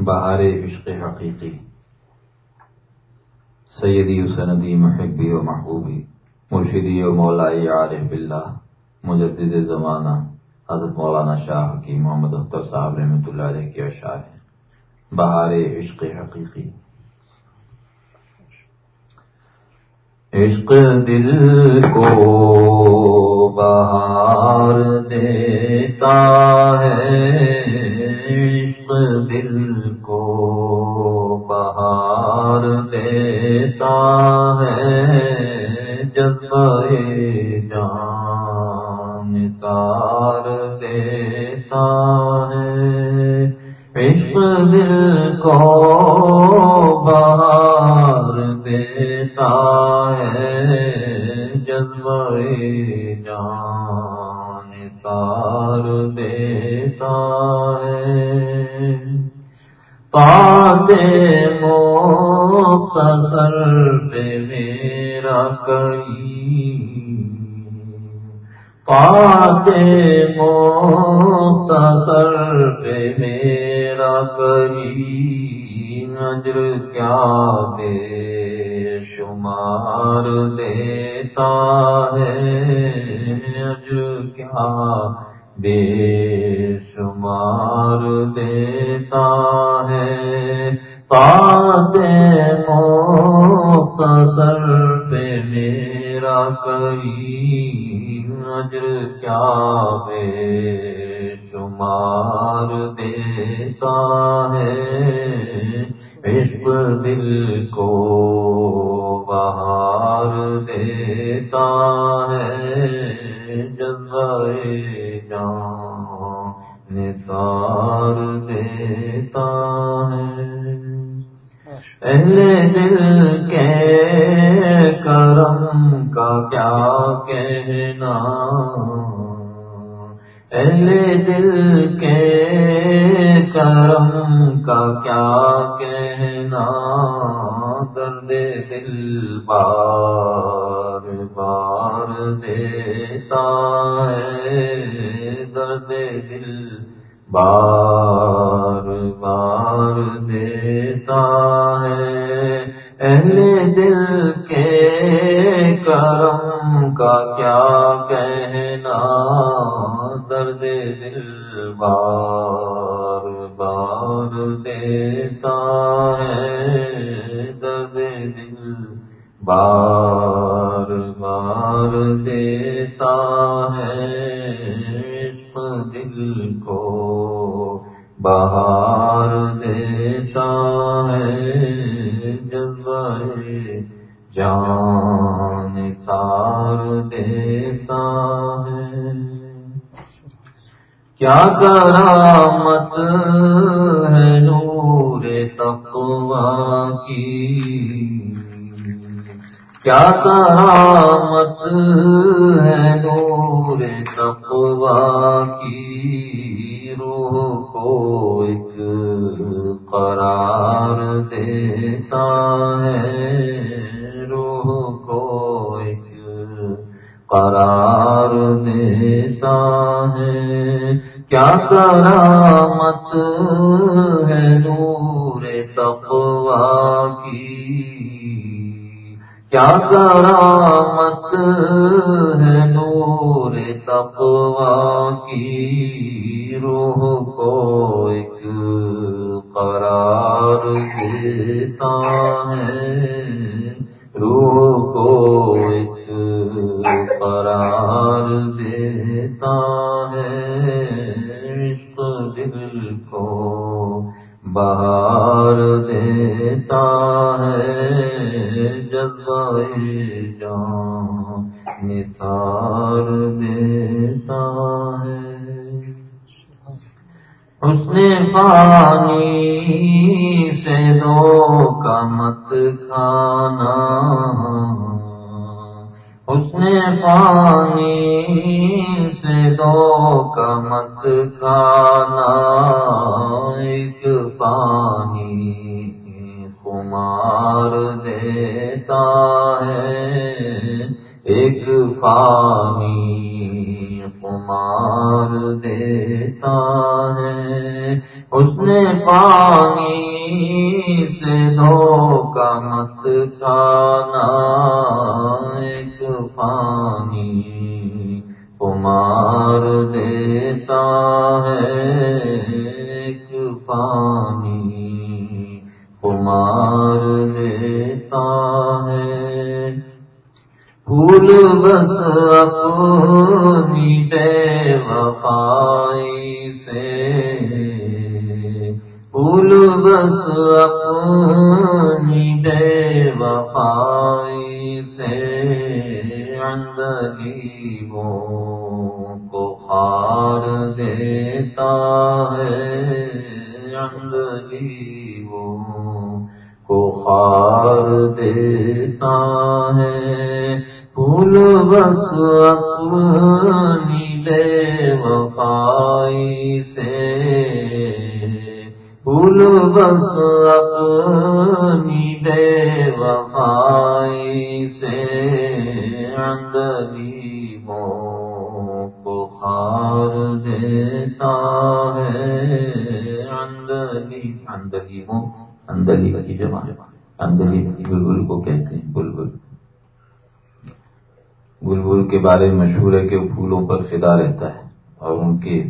بہار عشق حقیقی۔ سیدی سندی محبی و محبوبی، مرشدی و مولائی عارف بلّہ مجدد زمانہ، حضرت مولانا شاہ کی محمد اختر صاحب رحمۃ اللہ علیہ کے اشعار ہیں۔ بہار عشق حقیقی۔ عشق دل کو بہار دیتا ہے، عشق دل کو دیتا ہے جب جان سار دیتا ہے۔ عشق دل کو بہار دیتا ہے جب جان سار دیتا ہے۔ پاتے مو مختصر پہ میرا کئی پاتے مختصر پہ میرا کئی نجر کیا بے شمار دیتا ہے۔ نجر کیا بے شمار دیتا ہے پاتے مختصر پہ میرا کئی نجر کیا بے شمار دیتا ہے؟ عشق دل کو بہار دیتا ہے۔ جذبہ جان نثار دیتا ہے اہل دل کے کرم کا کیا کہنا؟ اہل دل کے کرم کا کیا کہنا؟ درد دل بار بار دیتا ہے، درد دل بار بار دیتا ہے اہل دل کے کرم کا کیا کہنا؟ درد دل بار بار دیتا ہے۔ درد دل بار بار دیتا ہے۔ عشق دل کو بہار دیتا جان سار دیتا ہے۔ کیا کرامت ہے نور تقوا کی؟ کیا کرامت مت کھانا۔ اس نے پانی سے دو کا مت کھانا۔ ایک پانی خمار دیتا ہے۔ ایک پانی خمار دیتا ہے۔ اس نے پانی سے کا مت کھانا وفائی سے اندلی کو خار دیتا ہے۔ اندلی اندلی مو اندلی کی جمع اندلی بلبل کو کہتے ہیں، بلبل۔ بلبل کے بارے میں مشہور ہے کہ پھولوں پر فدا رہتا ہے اور ان کے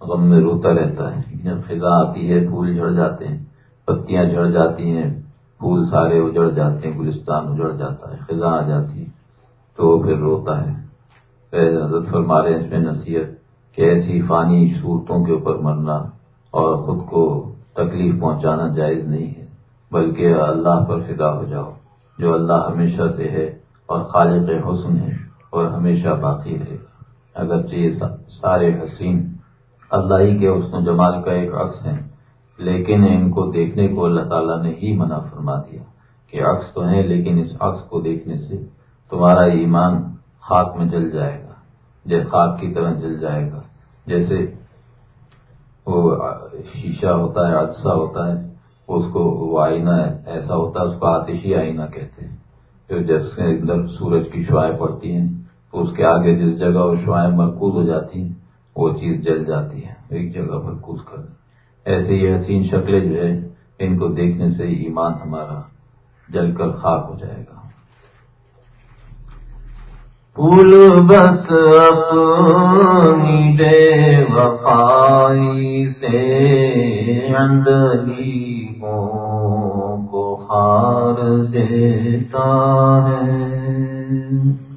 غم میں روتا رہتا ہے۔ جب خزاں آتی ہے، پھول جھڑ جاتے ہیں، پتیاں جھڑ جاتی ہیں پھول سارے اجڑ جاتے ہیں، گلستان اجڑ جاتا ہے، خزاں آ جاتی ہے تو وہ پھر روتا ہے۔ حضرت فرمارے اس میں نصیحت کہ ایسی فانی صورتوں کے اوپر مرنا اور خود کو تکلیف پہنچانا جائز نہیں ہے، بلکہ اللہ پر فدا ہو جاؤ، جو اللہ ہمیشہ سے ہے اور خالق حسن ہے اور ہمیشہ باقی رہے۔ اگرچہ یہ سارے حسین اللہ ہی کے حسن و جمال کا ایک عکس ہے لیکن ان کو دیکھنے کو اللہ تعالیٰ نے ہی منع فرما دیا کہ عکس تو ہے لیکن اس عکس کو دیکھنے سے تمہارا ایمان خاک میں جل جائے گا جیسے خاک کی طرح جل جائے گا۔ جیسے وہ شیشہ ہوتا ہے حادثہ ہوتا ہے، اس کو وہ آئینہ ایسا ہوتا ہے، اس کو آتشی آئینہ کہتے ہیں۔ پھر جیسے اندر سورج کی شوائیں پڑتی ہیں، تو اس کے آگے جس جگہ وہ شوائیں مرکوز ہو جاتی ہیں، وہ چیز جل جاتی ہے ایک جگہ پر کوز کر۔ ایسے یہ حسین شکلیں جو ہے ان کو دیکھنے سے ایمان ہمارا جل کر خاک ہو جائے گا۔ پھول بس اپنی بے وفائی سے اندلی کو ہار دیتا ہے۔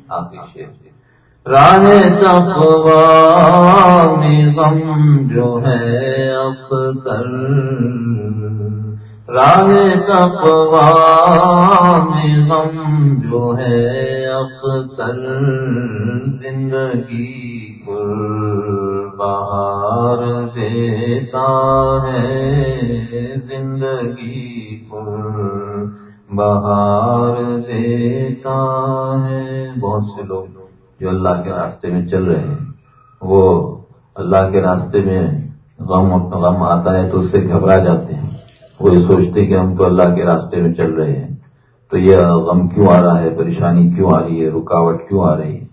آخری شیر راہ تقوا میں غم جو ہے اختر راہ تقوا میں غم جو ہے اختر زندگی پر بہار دیتا ہے۔ زندگی پر بہار دیتا ہے۔ بہت سے لوگ جو اللہ کے راستے میں چل رہے ہیں، وہ اللہ کے راستے میں غم غم آتا ہے تو اس سے گھبرا جاتے ہیں۔ وہ یہ سوچتے کہ ہم تو اللہ کے راستے میں چل رہے ہیں۔ تو یہ غم کیوں آ رہا ہے؟ پریشانی کیوں آ رہی ہے؟ رکاوٹ کیوں آ رہی ہے؟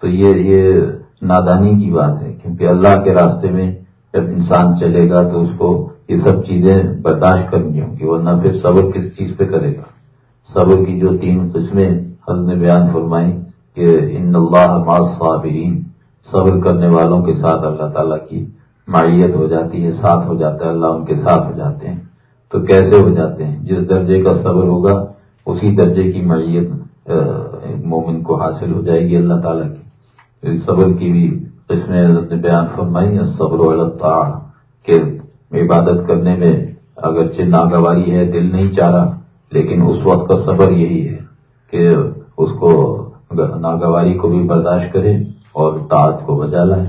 تو یہ یہ نادانی کی بات ہے، کیونکہ اللہ کے راستے میں جب انسان چلے گا تو اس کو یہ سب چیزیں برداشت کرنی ہوں گی، ورنہ پھر صبر کس چیز پہ کرے گا؟ صبر کی جو تین قسمیں حل نے بیان فرمائی کہ ان اللہ صابرین صبر کرنے والوں کے ساتھ اللہ تعالیٰ کی معیت ہو جاتی ہے، ساتھ ہو جاتا ہے، اللہ ان کے ساتھ ہو جاتے ہیں۔ تو کیسے ہو جاتے ہیں؟ جس درجے کا صبر ہوگا، اسی درجے کی معیت مومن کو حاصل ہو جائے گی اللہ تعالیٰ کی۔ صبر کی بھی اس میں حضرت نے بیان فرمائی صبر و اللہ کہ عبادت کرنے میں اگرچہ ناگواری ہے، دل نہیں چاہ رہا، لیکن اس وقت کا صبر یہی ہے کہ اس کو ناگواری کو بھی برداشت کرے اور تعت کو بجا لائے۔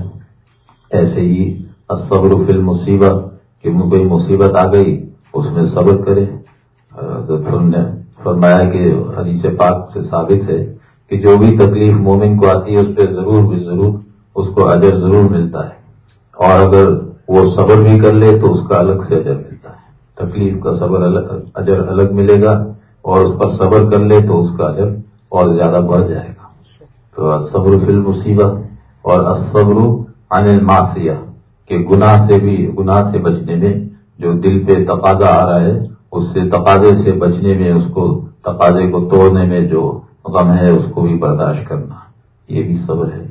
ایسے ہی صبر فل مصیبت کہ کوئی مصیبت آ گئی، اس میں صبر کرے۔ نے فرمایا کہ حدیث پاک سے ثابت ہے کہ جو بھی تکلیف مومن کو آتی ہے، اس پہ ضرور بھی ضرور اس کو اجر ضرور ملتا ہے۔ اور اگر وہ صبر بھی کر لے، تو اس کا الگ سے اجر ملتا ہے۔ تکلیف کا صبر الگ، اجر الگ ملے گا اور اس پر صبر کر لے، تو اس کا اجر اور زیادہ بڑھ جائے گا۔ تو صبر فل مصیبت اور صبر عن الماسیہ کہ گناہ سے بھی، گناہ سے بچنے میں جو دل پہ تقاضا آ رہا ہے، اس سے تقاضے سے بچنے میں، اس کو، تقاضے کو توڑنے میں جو غم ہے، اس کو بھی برداشت کرنا یہ بھی صبر ہے۔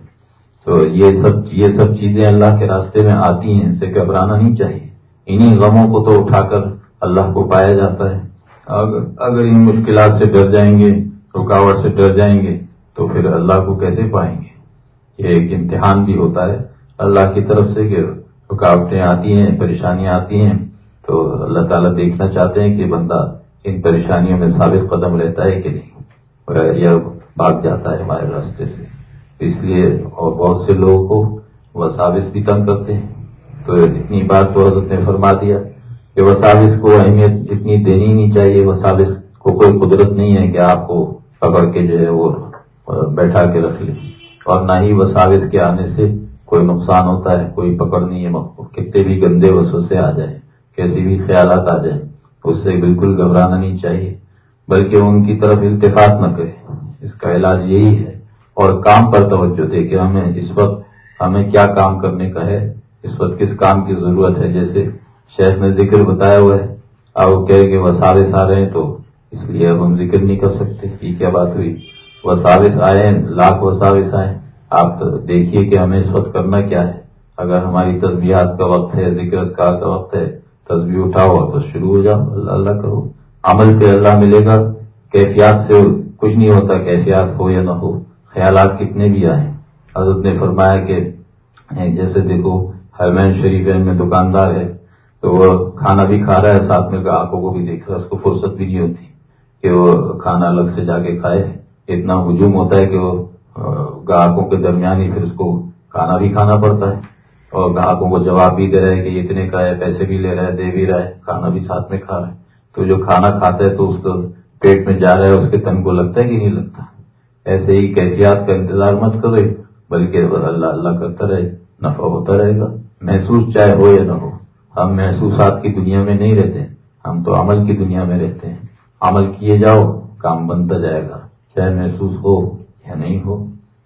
تو یہ سب یہ سب چیزیں اللہ کے راستے میں آتی ہیں، ان سے گھبرانا نہیں چاہیے۔ انہی غموں کو تو اٹھا کر اللہ کو پایا جاتا ہے۔ اگر ان مشکلات سے ڈر جائیں گے، رکاوٹ سے ڈر جائیں گے تو پھر اللہ کو کیسے پائیں گے؟ یہ ایک امتحان بھی ہوتا ہے۔ اللہ کی طرف سے کہ رکاوٹیں آتی ہیں، پریشانیاں آتی ہیں، تو اللہ تعالیٰ دیکھنا چاہتے ہیں کہ بندہ ان پریشانیوں میں ثابت قدم رہتا ہے کہ نہیں، یا بھاگ جاتا ہے ہمارے راستے سے۔ اس لیے اور بہت سے لوگوں کو وساوس بھی تنگ کرتے ہیں۔ تو اتنی بات تو حضرت نے فرما دیا کہ وساوس کو اہمیت اتنی دینی نہیں چاہیے وساوس کو کوئی قدرت نہیں ہے کہ آپ کو پکڑ کے جو ہے وہ بیٹھا کے رکھ لیں۔ اور نہ ہی وساوس کے آنے سے کوئی نقصان ہوتا ہے، کوئی پکڑ نہیں ہے کتنے بھی گندے وسو سے آ جائیں، کیسی بھی خیالات آ جائیں، اس سے بالکل گھبرانا نہیں چاہیے۔ بلکہ ان کی طرف التفاط نہ کرے اس کا علاج یہی ہے۔ اور کام پر توجہ دے کہ ہمیں اس وقت ہمیں کیا کام کرنے کا ہے، اس وقت کس کام کی ضرورت ہے۔ جیسے شیخ نے ذکر بتایا ہوا ہے، اب وہ کہہ کہ وہ سارے سارے ہیں تو اس لیے اب ہم ذکر نہیں کر سکتے۔ یہ کیا بات ہوئی؟ وہ ساوس آئے لاکھ و ساوس آئے آپ دیکھیے کہ ہمیں اس وقت کرنا کیا ہے۔ اگر ہماری تصویرات کا وقت ہے ذکر اذکار کا وقت ہے تصویر اٹھاؤ اور بس شروع ہو جاؤ۔ اللہ اللہ کرو۔ عمل پہ اللہ ملے گا۔ کیفیات سے کچھ نہیں ہوتا، کیفیات ہو یا نہ ہو۔ خیالات کتنے بھی آئے حضرت نے فرمایا کہ جیسے دیکھو، حرمین شریف میں دکاندار ہے۔ تو وہ کھانا بھی کھا رہا ہے، ساتھ میں گاہکوں کو بھی دیکھ رہا ہے۔ اس کو فرصت بھی نہیں ہوتی کہ وہ کھانا الگ سے جا کے کھائے۔ اتنا ہجوم ہوتا ہے کہ وہ گاہکوں کے درمیان ہی پھر اس کو کھانا بھی کھانا پڑتا ہے۔ اور گاہکوں کو جواب بھی دے رہے کہ اتنے کا ہے، پیسے بھی لے رہا ہے، دے بھی رہا ہے، کھانا بھی ساتھ میں کھا رہا ہے۔ تو جو کھانا کھاتا ہے تو اس کو پیٹ میں جا رہا ہے، اس کے تن کو لگتا ہے کہ نہیں لگتا۔ ایسے ہی کیفیات کا انتظار مت کرے بلکہ اللہ اللہ کرتا رہے، نفع ہوتا رہے گا۔ محسوس چاہے ہو یا نہ ہو، ہم محسوسات کی دنیا میں نہیں رہتے، ہم تو عمل کی دنیا میں رہتے ہیں۔ عمل کیے جاؤ، کام بنتا جائے گا۔ چاہے محسوس ہو یا نہیں ہو۔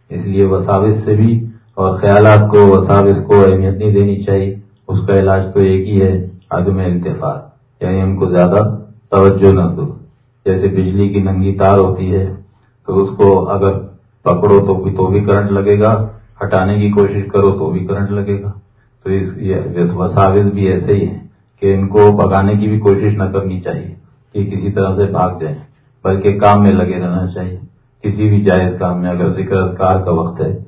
اس لیے وساوس سے بھی اور خیالات کو، وساوس کو اہمیت نہیں دینی چاہیے۔ اس کا علاج تو ایک ہی ہے، عدم التفاق یعنی ان کو زیادہ توجہ نہ دو۔ جیسے بجلی کی ننگی تار ہوتی ہے، تو اس کو اگر پکڑو تو بھی تو بھی کرنٹ لگے گا۔ ہٹانے کی کوشش کرو تو بھی کرنٹ لگے گا۔ تو اس وساوس بھی ایسے ہی ہے کہ ان کو بگانے کی بھی کوشش نہ کرنی چاہیے کہ کسی طرح سے بھاگ جائیں۔ بلکہ کام میں لگے رہنا چاہیے۔ کسی بھی جائز کام میں اگر ذکر اذکار کا وقت ہے،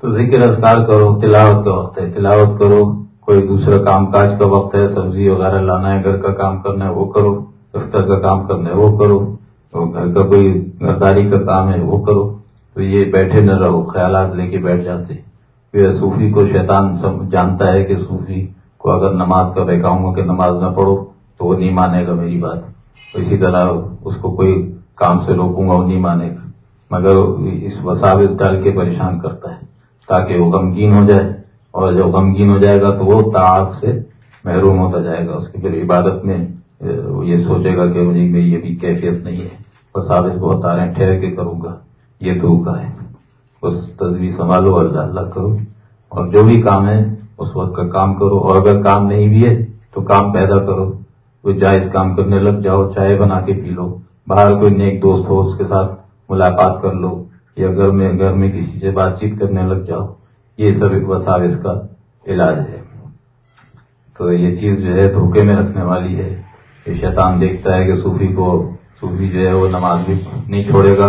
تو ذکر اذکار کرو، تلاوت کا وقت ہے۔ تلاوت کرو، کوئی دوسرا کام کاج کا وقت ہے، سبزی وغیرہ لانا ہے، گھر کا کام کرنا ہے، وہ کرو۔ دفتر کا کام کرنا ہے، وہ کرو۔ تو گھر کا کوئی گھرداری کا کام ہے، وہ کرو۔ تو یہ بیٹھے نہ رہو، خیالات لے کے بیٹھ جاتے پھر صوفی کو شیطان جانتا ہے کہ صوفی کو اگر نماز کا بہکاؤں گا کہ نماز نہ پڑھو، تو وہ نہیں مانے گا، میری بات۔ اسی طرح اس کو کوئی کام سے روکوں گا، وہ نہیں مانے گا۔ مگر اس وساوس ڈال کے پریشان کرتا ہے، تاکہ وہ غمگین ہو جائے۔ اور جب غمگین ہو جائے گا تو وہ تعاق سے محروم ہوتا جائے گا۔ اس کی پھر عبادت میں یہ سوچے گا کہ مجھے یہ بھی کیفیت نہیں ہے۔ بس آپ بہت آ رہے ہیں، ٹھہر کے کروں گا۔ یہ تو کا ہے۔ اس تصویر سنبھالو اور اللہ کرو۔ اور جو بھی کام ہے، اس وقت کا کام کرو۔ اور اگر کام نہیں بھی ہے، تو کام پیدا کرو۔ کوئی جائز کام کرنے لگ جاؤ، چائے بنا کے پی لو، باہر کوئی نیک دوست ہو اس کے ساتھ ملاقات کر لو، یا گھر میں گھر میں کسی سے بات چیت کرنے لگ جاؤ۔ یہ سب ایک وساوس کا علاج ہے۔ تو یہ چیز جو ہے دھوکے میں رکھنے والی ہے۔ یہ شیطان دیکھتا ہے کہ صوفی کو، صوفی جو ہے وہ نماز بھی نہیں چھوڑے گا،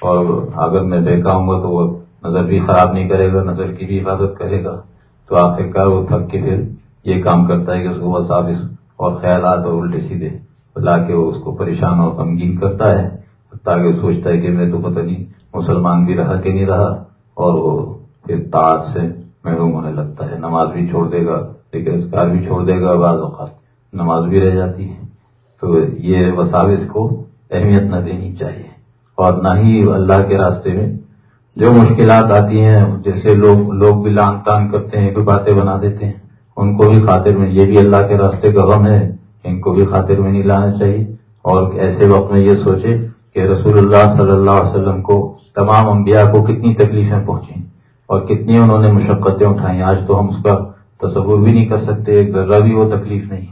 اور اگر میں دیکھا ہوں گا تو وہ نظر بھی خراب نہیں کرے گا، نظر کی بھی حفاظت کرے گا۔ تو آخر کار وہ تھک کے پھر یہ کام کرتا ہے کہ اس کو وساوس اور خیالات اور الٹے سیدھے لا کے وہ اس کو پریشان اور غمگین کرتا ہے تاکہ سوچتا ہے کہ میں تو پتہ نہیں مسلمان بھی رہا کہ نہیں رہا، اور وہ پھر تاج سے محروم ہونے لگتا ہے۔ نماز بھی چھوڑ دے گا لیکن اسکار بھی چھوڑ دے گا، بعض اوقات نماز بھی رہ جاتی ہے۔ تو یہ وساوس کو اہمیت نہ دینی چاہیے۔ اور نہ ہی اللہ کے راستے میں جو مشکلات آتی ہیں جیسے لوگ لوگ بھی لان تان کرتے ہیں، کوئی باتیں بنا دیتے ہیں۔ ان کو بھی خاطر میں یہ بھی اللہ کے راستے کا غم ہے ان کو بھی خاطر میں نہیں لانا چاہیے اور ایسے وقت میں یہ سوچے کہ رسول اللہ صلی اللہ علیہ وسلم کو تمام انبیاء کو کتنی تکلیفیں پہنچیں اور کتنی انہوں نے مشقتیں اٹھائیں۔ آج تو ہم اس کا تصور بھی نہیں کر سکتے، ایک ذرہ بھی وہ تکلیف نہیں۔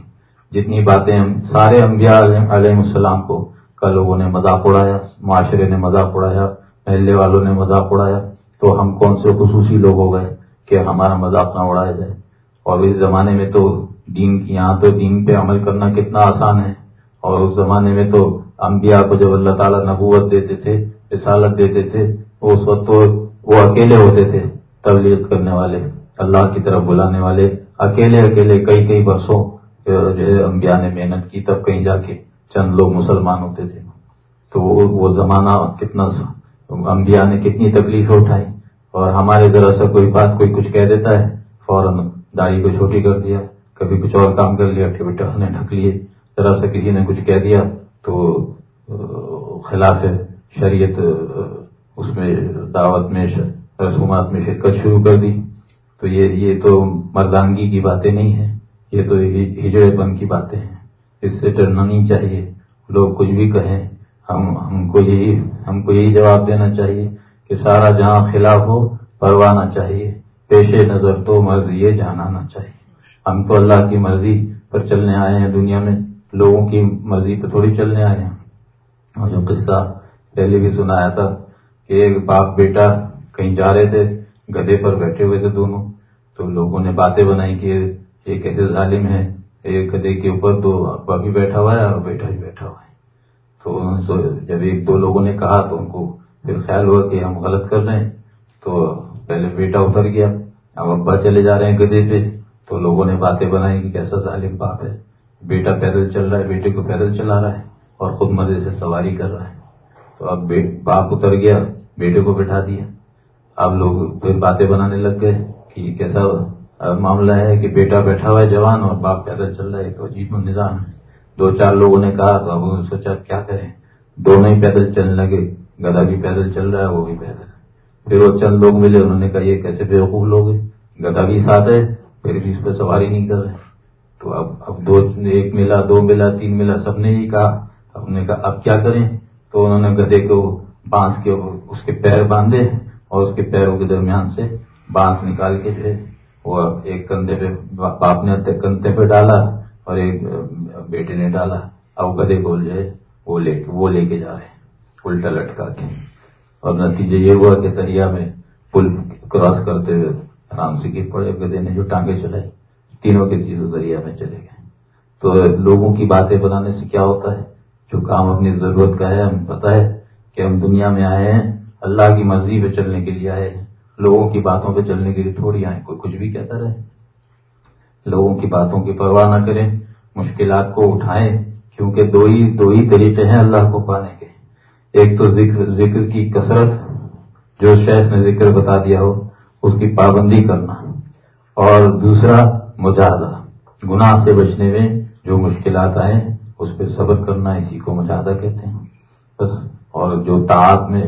جتنی باتیں ہم، سارے انبیاء علیہ السلام کو، کا لوگوں نے مذاق اڑایا، معاشرے نے مذاق اڑایا، محلے والوں نے مذاق اڑایا، تو ہم کون سے خصوصی لوگ ہو گئے کہ ہمارا مذاق نہ اڑایا جائے؟ اور اس زمانے میں تو دین یہاں تو دین پہ عمل کرنا کتنا آسان ہے۔ اور اس زمانے میں تو انبیاء کو جب اللہ تعالیٰ نبوت دیتے تھے، رسالت دیتے تھے، اس وقت تو وہ اکیلے ہوتے تھے تبلیغ کرنے والے، اللہ کی طرف بلانے والے، اکیلے اکیلے کئی کئی برسوں جو ہے انبیاء نے محنت کی تب کہیں جا کے چند لوگ مسلمان ہوتے تھے۔ تو وہ زمانہ کتنا انبیاء نے کتنی تکلیف اٹھائی۔ اور ہمارے ذرا سا کوئی بات کوئی کچھ کہہ دیتا ہے، فوراً داڑھی کو چھوٹی کر دیا، کبھی کچھ اور کام کر لیا ٹویٹر نے ڈھک لیے، ذرا سا کسی نے کچھ کہہ دیا تو خلاف شریعت اس میں دعوت میں رسومات میں شرکت شروع کر دی۔ تو یہ یہ تو مردانگی کی باتیں نہیں ہیں، یہ تو ہجڑے پن کی باتیں ہیں۔ اس سے ڈرنا نہیں چاہیے۔ لوگ کچھ بھی کہیں، ہم ہم کو یہی، ہم کو یہی جواب دینا چاہیے کہ سارا جہاں خلاف ہو پروانا چاہیے۔ پیش نظر تو مرضی یہ جانانا چاہیے۔ ہم تو اللہ کی مرضی پر چلنے آئے ہیں دنیا میں، لوگوں کی مرضی پہ تھوڑی چلنے آئے ہیں۔ اور جو قصہ پہلے بھی سنایا تھا کہ ایک باپ بیٹا کہیں جا رہے تھے گدے پر بیٹھے ہوئے تھے دونوں، تو لوگوں نے باتیں بنائی کہ یہ کیسے ظالم ہے؟ ایک گدے کے اوپر تو ابا بھی بیٹھا ہوا ہے اور بیٹا بھی بیٹھا ہوا ہے۔ تو جب ایک دو لوگوں نے کہا تو ان کو پھر خیال ہوا کہ ہم غلط کر رہے ہیں، تو پہلے بیٹا اتر گیا، اب ابا چلے جا رہے ہیں گدے پہ، تو لوگوں نے باتیں بنائی کہ کیسا ظالم باپ ہے۔ بیٹا پیدل چل رہا ہے، بیٹے کو پیدل چلا رہا ہے اور خود مزے سے سواری کر رہا ہے۔ تو اب باپ اتر گیا، بیٹے کو بٹھا دیا۔ اب لوگ پھر باتیں بنانے لگ گئے کہ یہ کیسا معاملہ ہے کہ بیٹا بیٹھا ہوا ہے جوان اور باپ پیدل چل رہا ہے تو عجیب نظام ہے۔ دو چار لوگوں نے کہا، تو اب سوچا کیا کریں؟ دونوں ہی پیدل چلنے لگے، گدا بھی پیدل چل رہا ہے، وہ بھی پیدل۔ پھر وہ چند لوگ ملے، انہوں نے کہا، یہ کیسے بےوقوف لوگ ہیں؟ گدا بھی ساتھ ہے پھر بھی اس پہ سواری نہیں کر رہے۔ تو اب اب دو، ایک ملا، دو ملا، تین ملا، سب نے ہی کہا۔ اب نے کہا، اب کیا کریں؟ تو انہوں نے گدے کو بانس کے اس کے پیر باندھے اور اس کے پیروں کے درمیان سے بانس نکال کے جو وہ ایک کندھے پہ، باپ نے کندھے پہ ڈالا اور ایک بیٹے نے ڈالا۔ اب گدے کو جو ہے وہ لے وہ لے کے جا رہے ہیں، الٹا لٹکا کے۔ اور نتیجے یہ ہوا کہ دریا میں پل کراس کرتے ہوئے آرام سے گر پڑے گدے نے جو ٹانگیں چلائی، تینوں کے تینوں دریا میں چلے گئے۔ تو لوگوں کی باتیں بنانے سے کیا ہوتا ہے؟ جو کام اپنی ضرورت کا ہے ہمیں پتا ہے کہ ہم دنیا میں آئے ہیں، اللہ کی مرضی پہ چلنے کے لیے آئے ہیں۔ لوگوں کی باتوں پہ چلنے کے لیے تھوڑی آئے کوئی کچھ بھی کہتا رہے۔ لوگوں کی باتوں کی پرواہ نہ کریں، مشکلات کو اٹھائیں، کیونکہ دو ہی دو ہی طریقے ہیں اللہ کو پانے۔ ایک تو ذکر ذکر کی کثرت جو شیخ نے ذکر بتا دیا ہو، اس کی پابندی کرنا اور دوسرا مجاہدہ گناہ سے بچنے میں جو مشکلات آئیں، اس پہ صبر کرنا، اسی کو مجاہدہ کہتے ہیں۔ بس، اور جو تعات میں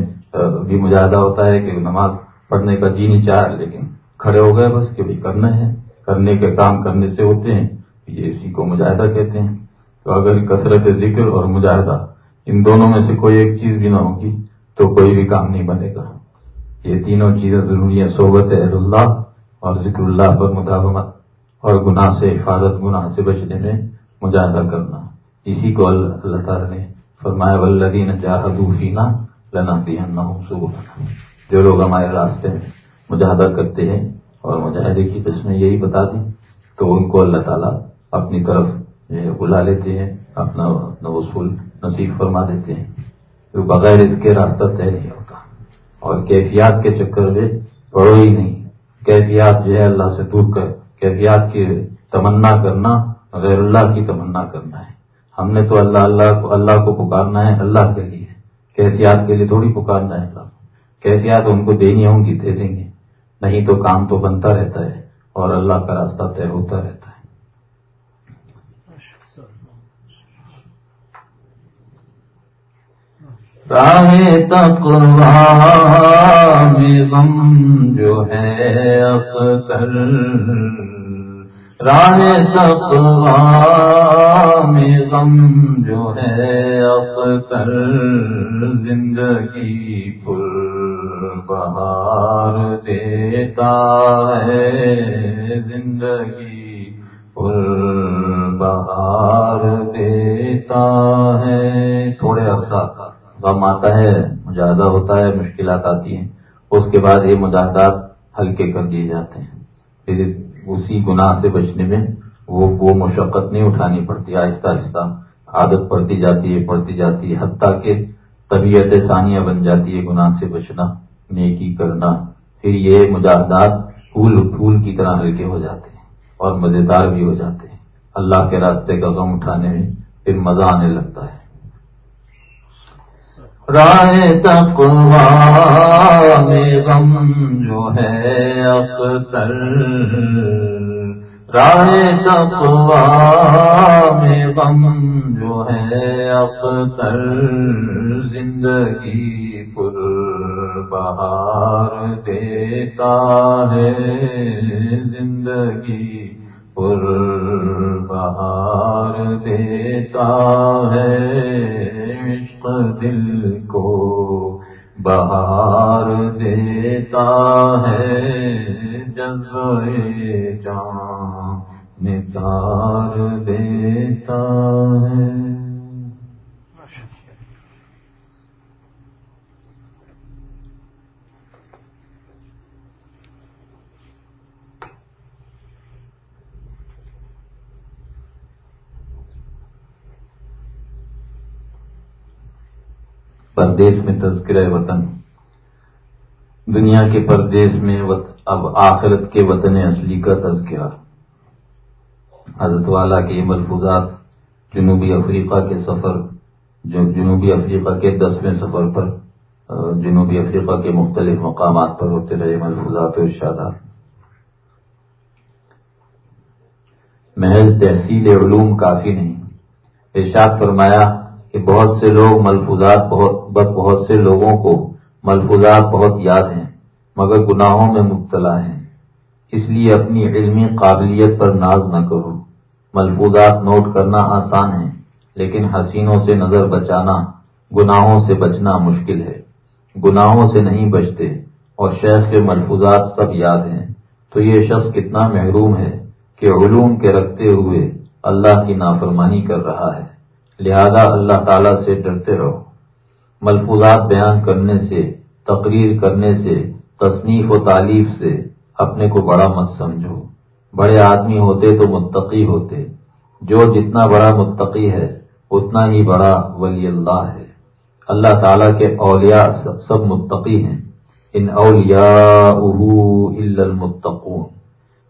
بھی مجاہدہ ہوتا ہے کہ نماز پڑھنے کا جی نہیں چاہ لیکن کھڑے ہو گئے بس کہ بھی کرنا ہے، کرنے کے کام کرنے سے ہوتے ہیں، یہ اسی کو مجاہدہ کہتے ہیں۔ تو اگر کثرت ذکر اور مجاہدہ ان دونوں میں سے کوئی ایک چیز بھی نہ ہوگی تو کوئی بھی کام نہیں بنے گا۔ یہ تینوں چیزیں ضروری ہیں، صحبت اہل اللہ اور ذکر اللہ پر مداومت اور گناہ سے حفاظت، گناہ سے بچنے میں مجاہدہ کرنا۔ اسی کو اللہ تعالیٰ نے فرمایا ولدین جاہدوفینا لنا جو لوگ ہمارے راستے میں مجاہدہ کرتے ہیں اور مجاہدے کی قسمیں یہی بتا دیں تو ان کو اللہ تعالیٰ اپنی طرف بلا لیتے ہیں اپنا وصول نصیب فرما دیتے ہیں۔ بغیر اس کے راستہ طے نہیں ہوتا۔ اور کیفیات کے چکر میں پڑو ہی نہیں۔ کیفیات جو ہے اللہ سے دور کر، کیفیات کی تمنا کرنا غیر اللہ کی تمنا کرنا ہے۔ ہم نے تو اللہ اللہ کو اللہ کو پکارنا ہے، اللہ کے لیے۔ کیفیات کے لیے تھوڑی پکارنا ہے اللہ۔ کیفیات ان کو دینی ہوں گی، دے دیں گے۔ نہیں تو کام تو بنتا رہتا ہے اور اللہ کا راستہ طے ہوتا رہتا ہے۔ راہ تقوا میں غم جو ہے اختر راہ تقوا میں غم جو ہے اختر زندگی پل بہار دیتا ہے۔ زندگی بہار دیتا ہے۔ تھوڑے عرصہ غم آتا ہے، مجاہدہ ہوتا ہے، مشکلات آتی ہیں، اس کے بعد یہ مجاہدات ہلکے کر دیے جاتے ہیں۔ پھر اسی گناہ سے بچنے میں وہ وہ مشقت نہیں اٹھانی پڑتی، آہستہ آہستہ عادت پڑتی جاتی ہے، پڑتی جاتی ہے، حتیٰ کہ طبیعت ثانیہ بن جاتی ہے گناہ سے بچنا، نیکی کرنا۔ پھر یہ مجاہدات پھول پھول کی طرح ہلکے ہو جاتے ہیں اور مزیدار بھی ہو جاتے ہیں۔ اللہ کے راستے کا غم اٹھانے میں پھر مزہ آنے لگتا ہے۔ رائے تقوا میں غم جو ہے اختر رائے تقوا میں غم جو ہے اختر زندگی پر بہار دیتا ہے۔ زندگی پر بہار دیتا ہے۔ عشق دل کو بہار دیتا ہے۔ جذبے جان نثار دیتا ہے۔ پردیس میں تذکرہ وطن، دنیا کے پردیس میں اب آخرت کے وطن اصلی کا تذکرہ۔ حضرت والا کے ملفوظات جنوبی افریقہ کے سفر، جو جنوبی افریقہ کے دسویں سفر پر جنوبی افریقہ کے مختلف مقامات پر ہوتے رہے ملفوظات و ارشادات۔ محض تحصیل علوم کافی نہیں۔ ارشاد فرمایا کہ بہت سے لوگ ملفوظات بہت بہت سے لوگوں کو ملفوظات بہت یاد ہیں، مگر گناہوں میں مبتلا ہیں۔ اس لیے اپنی علمی قابلیت پر ناز نہ کرو۔ ملفوظات نوٹ کرنا آسان ہے، لیکن حسینوں سے نظر بچانا، گناہوں سے بچنا مشکل ہے۔ گناہوں سے نہیں بچتے، اور شیخ کے ملفوظات سب یاد ہیں۔ تو یہ شخص کتنا محروم ہے کہ علوم کے رکھتے ہوئے اللہ کی نافرمانی کر رہا ہے۔ لہذا اللہ تعالیٰ سے ڈرتے رہو۔ ملفوظات بیان کرنے سے، تقریر کرنے سے، تصنیف و تعلیف سے اپنے کو بڑا مت سمجھو۔ بڑے آدمی ہوتے تو متقی ہوتے۔ جو جتنا بڑا متقی ہے، اتنا ہی بڑا ولی اللہ ہے۔ اللہ تعالیٰ کے اولیاء سب متقی ہیں۔ ان اولیاء المتقون۔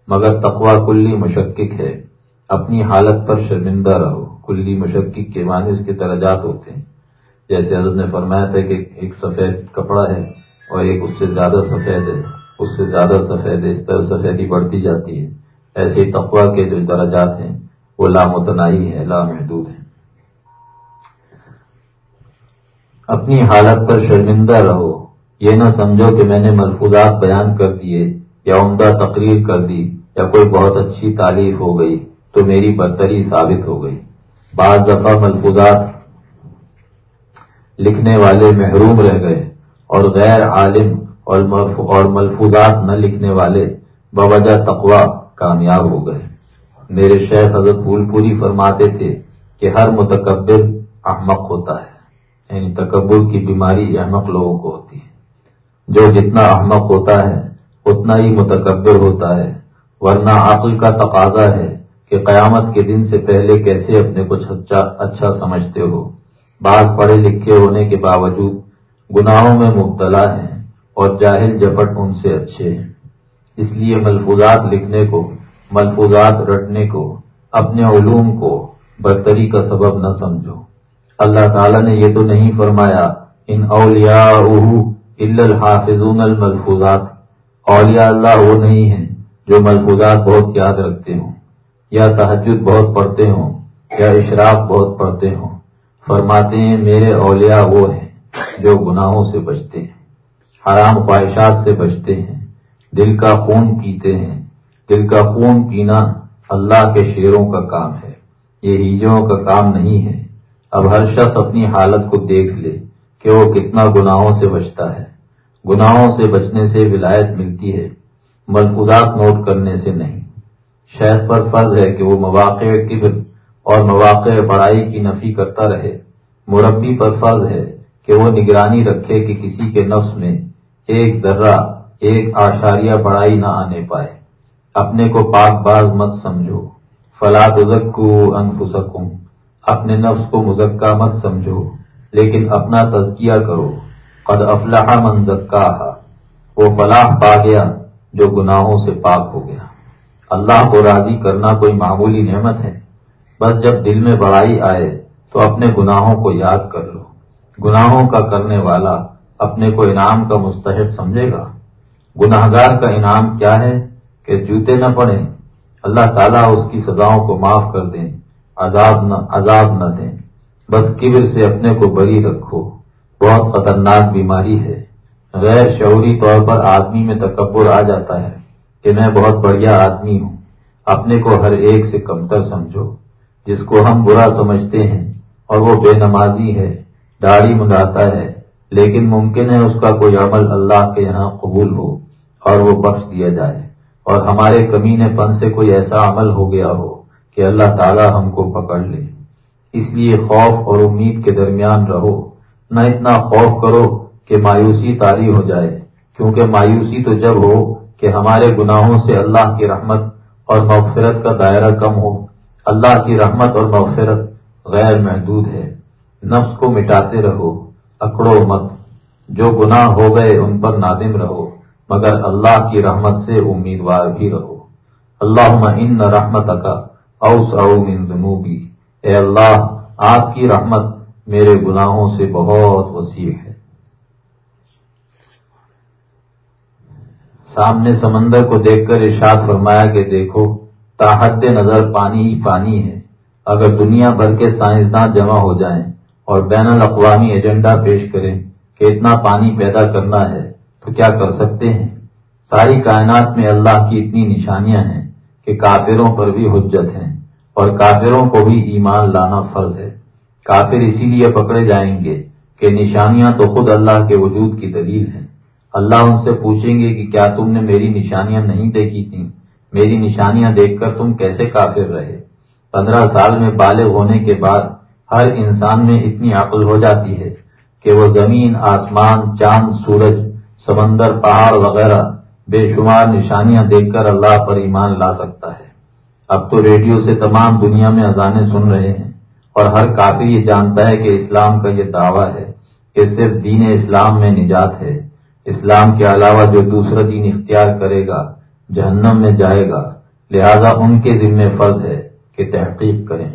مگر تقوا کلی مشکک ہے۔ اپنی حالت پر شرمندہ رہو۔ کلی مشقق کے معنی اس کے درجات ہوتے ہیں۔ جیسے حضرت نے فرمایا تھا کہ ایک سفید کپڑا ہے اور ایک اس سے زیادہ سفید ہے۔ اس سے زیادہ سفید ہے، اس طرح سفیدی بڑھتی جاتی ہے۔ ایسے تقوا کے جو درجات ہیں، وہ لامتنائی ہے لامحدود ہے اپنی حالت پر شرمندہ رہو۔ یہ نہ سمجھو کہ میں نے ملفوظات بیان کر دیے یا عمدہ تقریر کر دی یا کوئی بہت اچھی تعریف ہو گئی تو میری برتری ثابت ہو گئی۔ بعض دفعہ ملفوظات لکھنے والے محروم رہ گئے اور غیر عالم اور ملفوظات نہ لکھنے والے بوجہ تقوا کامیاب ہو گئے۔ میرے شیخ حضرت پھول پوری فرماتے تھے کہ ہر متکبر احمق ہوتا ہے۔ یعنی تکبر کی بیماری احمق لوگوں کو ہوتی ہے۔ جو جتنا احمق ہوتا ہے، اتنا ہی متکبر ہوتا ہے، ورنہ عقل کا تقاضا ہے کہ قیامت کے دن سے پہلے کیسے اپنے کچھ اچھا اچھا سمجھتے ہو۔ بعض پڑھے لکھے ہونے کے باوجود گناہوں میں مبتلا ہیں اور جاہل جپٹ ان سے اچھے ہیں۔ اس لیے ملفوظات لکھنے کو، ملفوظات رٹنے کو، اپنے علوم کو برتری کا سبب نہ سمجھو۔ اللہ تعالیٰ نے یہ تو نہیں فرمایا، ان اولیاء الحافظون الملفوظات۔ اولیاء اللہ وہ نہیں ہیں جو ملفوظات بہت یاد رکھتے ہوں۔ یا تحجد بہت پڑھتے ہوں، یا اشراق بہت پڑھتے ہوں۔ فرماتے ہیں، میرے اولیاء وہ ہیں جو گناہوں سے بچتے ہیں، حرام خواہشات سے بچتے ہیں۔ دل کا خون پیتے ہیں، دل کا خون پینا اللہ کے شیروں کا کام ہے۔ یہ ہیجروں کا کام نہیں ہے۔ اب ہر شخص اپنی حالت کو دیکھ لے کہ وہ کتنا گناہوں سے بچتا ہے۔ گناہوں سے بچنے سے ولایت ملتی ہے، ملفوظات نوٹ کرنے سے نہیں۔ شیخ پر فرض ہے کہ وہ مواقع کبر اور مواقع بڑائی کی نفی کرتا رہے۔ مربی پر فرض ہے کہ وہ نگرانی رکھے کہ کسی کے نفس میں ایک ذرہ، ایک آشاریہ بڑائی نہ آنے پائے۔ اپنے کو پاک باز مت سمجھو۔ فلاد ازکو انفسکم۔ اپنے نفس کو مزکہ مت سمجھو، لیکن اپنا تزکیہ کرو۔ قد افلاح من زکا وہ فلاح پا گیا جو گناہوں سے پاک ہو گیا۔ اللہ کو راضی کرنا کوئی معمولی نعمت ہے۔ بس جب دل میں بڑائی آئے تو اپنے گناہوں کو یاد کر لو۔ گناہوں کا کرنے والا اپنے کو انعام کا مستحق سمجھے گا۔ گناہ گار کا انعام کیا ہے کہ جوتے نہ پڑیں۔ اللہ تعالیٰ اس کی سزاؤں کو معاف کر دیں، عذاب نہ عذاب نہ دیں۔ بس کبر سے اپنے کو بری رکھو۔ بہت خطرناک بیماری ہے۔ غیر شعوری طور پر آدمی میں تکبر آ جاتا ہے۔ کہ میں بہت بڑھیا آدمی ہوں۔ اپنے کو ہر ایک سے کمتر سمجھو۔ جس کو ہم برا سمجھتے ہیں اور وہ بے نمازی ہے، داڑھی منڈاتا ہے، لیکن ممکن ہے اس کا کوئی عمل اللہ کے یہاں قبول ہو اور وہ بخش دیا جائے۔ اور ہمارے کمینے پن سے کوئی ایسا عمل ہو گیا ہو کہ اللہ تعالی ہم کو پکڑ لے۔ اس لیے خوف اور امید کے درمیان رہو۔ نہ اتنا خوف کرو کہ مایوسی تاری ہو جائے، کیونکہ مایوسی تو جب ہو کہ ہمارے گناہوں سے اللہ کی رحمت اور مغفرت کا دائرہ کم ہو۔ اللہ کی رحمت اور مغفرت غیر محدود ہے۔ نفس کو مٹاتے رہو، اکڑو مت۔ جو گناہ ہو گئے، ان پر نادم رہو۔ مگر اللہ کی رحمت سے امیدوار بھی رہو۔ اللہ ان رحمت کا اوس او من اے اللہ، آپ کی رحمت میرے گناہوں سے بہت وسیع ہے۔ سامنے سمندر کو دیکھ کر ارشاد فرمایا کہ دیکھو تاحد نظر پانی ہی پانی ہے۔ اگر دنیا بھر کے سائنسداں جمع ہو جائیں اور بین الاقوامی ایجنڈا پیش کریں کہ اتنا پانی پیدا کرنا ہے، تو کیا کر سکتے ہیں؟ ساری کائنات میں اللہ کی اتنی نشانیاں ہیں کہ کافروں پر بھی حجت ہیں اور کافروں کو بھی ایمان لانا فرض ہے۔ کافر اسی لیے پکڑے جائیں گے کہ نشانیاں تو خود اللہ کے وجود کی دلیل ہیں۔ اللہ ان سے پوچھیں گے کہ کیا تم نے میری نشانیاں نہیں دیکھی تھیں؟ میری نشانیاں دیکھ کر تم کیسے کافر رہے؟ پندرہ سال میں بالغ ہونے کے بعد ہر انسان میں اتنی عقل ہو جاتی ہے کہ وہ زمین، آسمان، چاند، سورج، سمندر، پہاڑ وغیرہ بے شمار نشانیاں دیکھ کر اللہ پر ایمان لا سکتا ہے۔ اب تو ریڈیو سے تمام دنیا میں اذانیں سن رہے ہیں اور ہر کافی یہ جانتا ہے کہ اسلام کا یہ دعویٰ ہے کہ صرف دین اسلام میں نجات ہے۔ اسلام کے علاوہ جو دوسرا دین اختیار کرے گا، جہنم میں جائے گا، لہذا ان کے ذمے فرض ہے کہ تحقیق کریں۔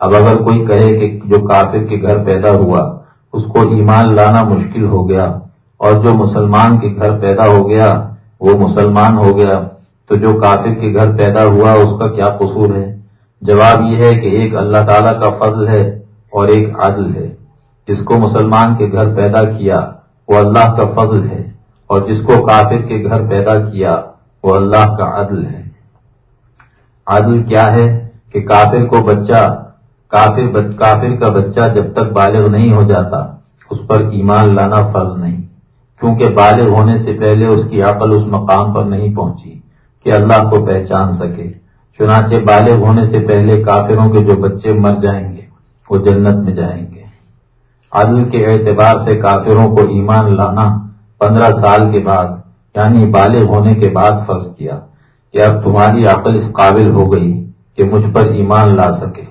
اب اگر کوئی کہے کہ جو کافر کے گھر پیدا ہوا، اس کو ایمان لانا مشکل ہو گیا، اور جو مسلمان کے گھر پیدا ہو گیا، وہ مسلمان ہو گیا، تو جو کافر کے گھر پیدا ہوا، اس کا کیا قصور ہے؟ جواب یہ ہے کہ ایک اللہ تعالیٰ کا فضل ہے اور ایک عدل ہے۔ جس کو مسلمان کے گھر پیدا کیا وہ اللہ کا فضل ہے اور جس کو کافر کے گھر پیدا کیا، وہ اللہ کا عدل ہے۔ عدل کیا ہے کہ کافر کو بچہ، کافر کافر کا بچہ جب تک بالغ نہیں ہو جاتا، اس پر ایمان لانا فرض نہیں۔ کیونکہ بالغ ہونے سے پہلے اس کی عقل اس مقام پر نہیں پہنچی کہ اللہ کو پہچان سکے۔ چنانچہ بالغ ہونے سے پہلے کافروں کے جو بچے مر جائیں گے، وہ جنت میں جائیں گے۔ عدل کے اعتبار سے کافروں کو ایمان لانا پندرہ سال کے بعد یعنی بالغ ہونے کے بعد فرض کیا کہ اب تمہاری عقل اس قابل ہو گئی کہ مجھ پر ایمان لا سکے۔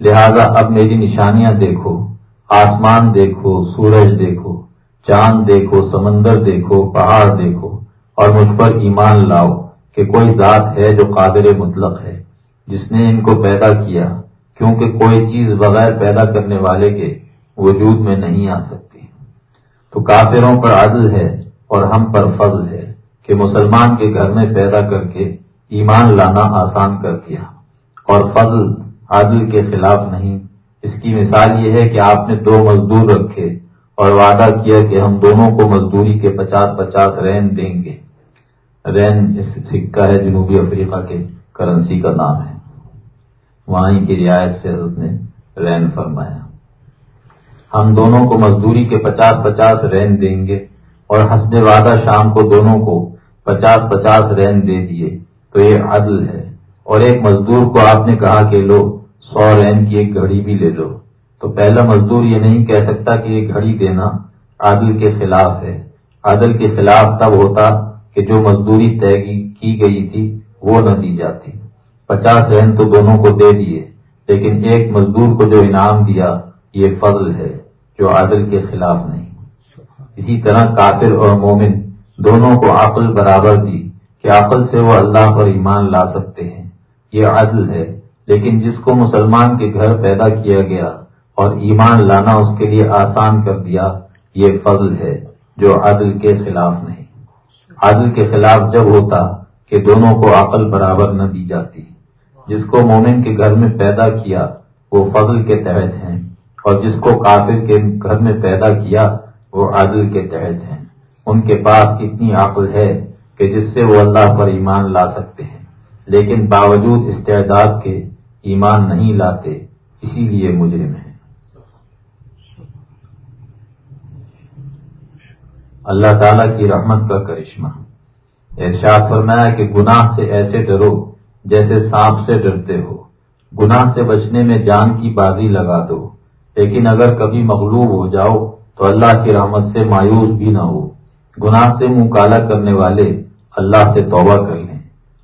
لہذا اب میری نشانیاں دیکھو، آسمان دیکھو، سورج دیکھو، چاند دیکھو، سمندر دیکھو، پہاڑ دیکھو، اور مجھ پر ایمان لاؤ کہ کوئی ذات ہے جو قابل مطلق ہے، جس نے ان کو پیدا کیا۔ کیونکہ کوئی چیز بغیر پیدا کرنے والے کے وجود میں نہیں آ سکتی۔ تو کافروں پر عدل ہے اور ہم پر فضل ہے کہ مسلمان کے گھر میں پیدا کر کے ایمان لانا آسان کر دیا۔ اور فضل عادل کے خلاف نہیں۔ اس کی مثال یہ ہے کہ آپ نے دو مزدور رکھے اور وعدہ کیا کہ ہم دونوں کو مزدوری کے پچاس پچاس رین دیں گے۔ رین اس سکہ ہے جنوبی افریقہ کے کرنسی کا نام ہے۔ وہیں کی رعایت سے حضرت نے رین فرمایا۔ ہم دونوں کو مزدوری کے پچاس پچاس رین دیں گے اور حسب وعدہ شام کو دونوں کو پچاس پچاس رین دے دیے۔ تو یہ عدل ہے۔ اور ایک مزدور کو آپ نے کہا کہ لو، سو رین کی ایک گھڑی بھی لے لو۔ تو پہلا مزدور یہ نہیں کہہ سکتا کہ یہ گھڑی دینا عادل کے خلاف ہے۔ عادل کے خلاف تب ہوتا کہ جو مزدوری طے کی گئی تھی وہ نہ دی جاتی۔ پچاس رین تو دونوں کو دے دیے لیکن ایک مزدور کو جو انعام دیا یہ فضل ہے جو عادل کے خلاف نہیں۔ اسی طرح کافر اور مومن دونوں کو عقل برابر دی کہ عقل سے وہ اللہ پر ایمان لا سکتے ہیں۔ یہ عدل ہے لیکن جس کو مسلمان کے گھر پیدا کیا گیا اور ایمان لانا اس کے لیے آسان کر دیا یہ فضل ہے جو عدل کے خلاف نہیں۔ عدل کے خلاف جب ہوتا کہ دونوں کو عقل برابر نہ دی جاتی۔ جس کو مومن کے گھر میں پیدا کیا، وہ فضل کے تحت ہیں، اور جس کو کافر کے گھر میں پیدا کیا، وہ عدل کے تحت ہیں۔ ان کے پاس اتنی عقل ہے کہ جس سے وہ اللہ پر ایمان لا سکتے ہیں، لیکن باوجود استعداد کے ایمان نہیں لاتے، اسی لیے مجرم ہے اللہ تعالی کی رحمت کا کرشمہ۔ ارشاد فرمایا کہ گناہ سے ایسے ڈرو جیسے سانپ سے ڈرتے ہو، گناہ سے بچنے میں جان کی بازی لگا دو۔ لیکن اگر کبھی مغلوب ہو جاؤ، تو اللہ کی رحمت سے مایوس بھی نہ ہو۔ گناہ سے منہ کالا کرنے والے اللہ سے توبہ کر لیں۔